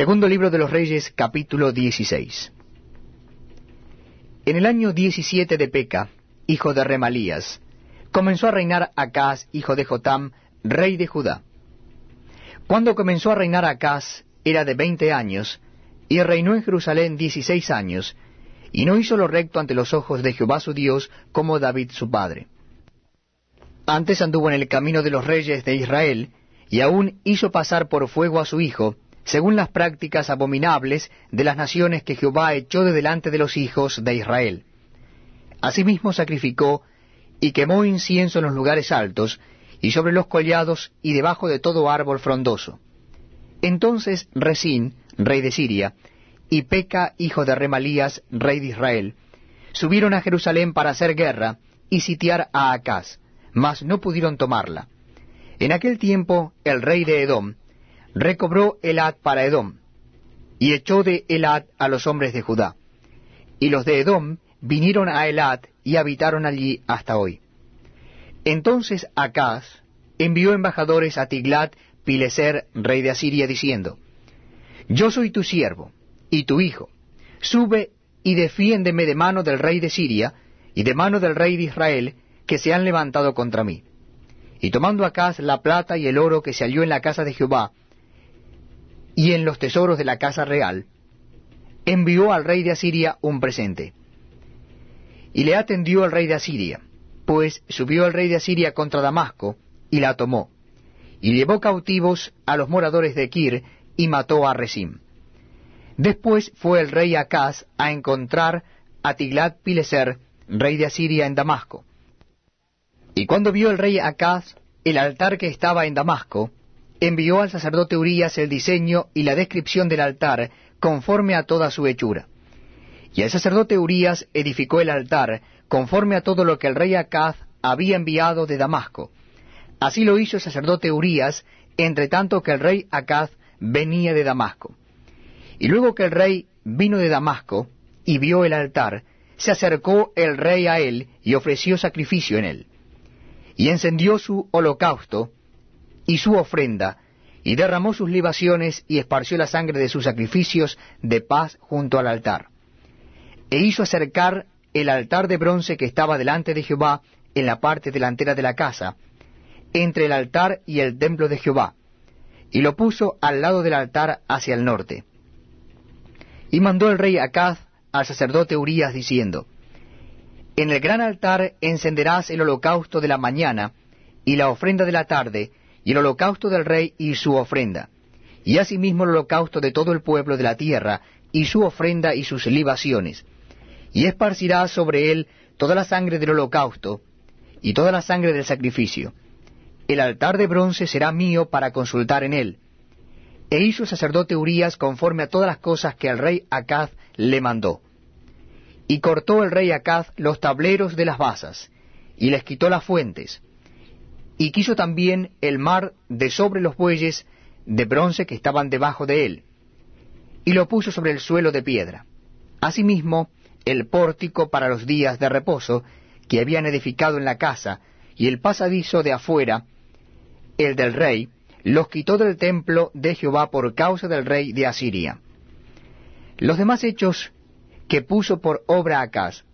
Segundo libro de los Reyes, capítulo 16. En el año 17 de Peca, hijo de Remalías, comenzó a reinar Acaz, hijo de Jotam, rey de Judá. Cuando comenzó a reinar Acaz, era de veinte años, y reinó en Jerusalén dieciséis años, y no hizo lo recto ante los ojos de Jehová su Dios, como David su padre. Antes anduvo en el camino de los reyes de Israel, y aún hizo pasar por fuego a su hijo, según las prácticas abominables de las naciones que Jehová echó de delante de los hijos de Israel. Asimismo sacrificó y quemó incienso en los lugares altos, y sobre los collados, y debajo de todo árbol frondoso. Entonces Resín, rey de Siria, y Peca, hijo de Remalías, rey de Israel, subieron a Jerusalén para hacer guerra y sitiar a Acaz, mas no pudieron tomarla. En aquel tiempo el rey de Edom recobró Elad para Edom, y echó de Elad a los hombres de Judá. Y los de Edom vinieron a Elad y habitaron allí hasta hoy. Entonces Acaz envió embajadores a Tiglat Pileser, rey de Asiria, diciendo, Yo soy tu siervo y tu hijo, sube y defiéndeme de mano del rey de Siria y de mano del rey de Israel, que se han levantado contra mí. Y tomando Acaz la plata y el oro que se halló en la casa de Jehová, y en los tesoros de la casa real, envió al rey de Asiria un presente. Y le atendió el rey de Asiria, pues subió el rey de Asiria contra Damasco, y la tomó, y llevó cautivos a los moradores de Kir, y mató a Resim. Después fue el rey Acaz a encontrar a Tiglat-Pileser, rey de Asiria, en Damasco. Y cuando vio el rey Acaz el altar que estaba en Damasco, envió al sacerdote Urías el diseño y la descripción del altar conforme a toda su hechura. Y el sacerdote Urías edificó el altar conforme a todo lo que el rey Acaz había enviado de Damasco. Así lo hizo el sacerdote Urías, entre tanto que el rey Acaz venía de Damasco. Y luego que el rey vino de Damasco y vio el altar, se acercó el rey a él y ofreció sacrificio en él. Y encendió su holocausto y su ofrenda, y derramó sus libaciones y esparció la sangre de sus sacrificios de paz junto al altar. E hizo acercar el altar de bronce que estaba delante de Jehová en la parte delantera de la casa, entre el altar y el templo de Jehová, y lo puso al lado del altar hacia el norte. Y mandó el rey Acaz al sacerdote Urías diciendo, En el gran altar encenderás el holocausto de la mañana y la ofrenda de la tarde, y el holocausto del rey y su ofrenda, y asimismo el holocausto de todo el pueblo de la tierra, y su ofrenda y sus libaciones, y esparcirás sobre él toda la sangre del holocausto, y toda la sangre del sacrificio. El altar de bronce será mío para consultar en él. E hizo sacerdote Urías conforme a todas las cosas que el rey Acaz le mandó. Y cortó el rey Acaz los tableros de las basas, y les quitó las fuentes, y quiso también el mar de sobre los bueyes de bronce que estaban debajo de él, y lo puso sobre el suelo de piedra. Asimismo, el pórtico para los días de reposo que habían edificado en la casa, y el pasadizo de afuera, el del rey, los quitó del templo de Jehová por causa del rey de Asiria. Los demás hechos que puso por obra Acaz,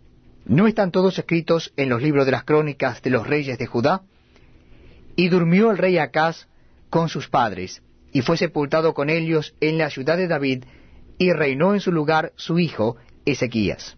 ¿no están todos escritos en los libros de las crónicas de los reyes de Judá? Y durmió el rey Acaz con sus padres, y fue sepultado con ellos en la ciudad de David, y reinó en su lugar su hijo Ezequías.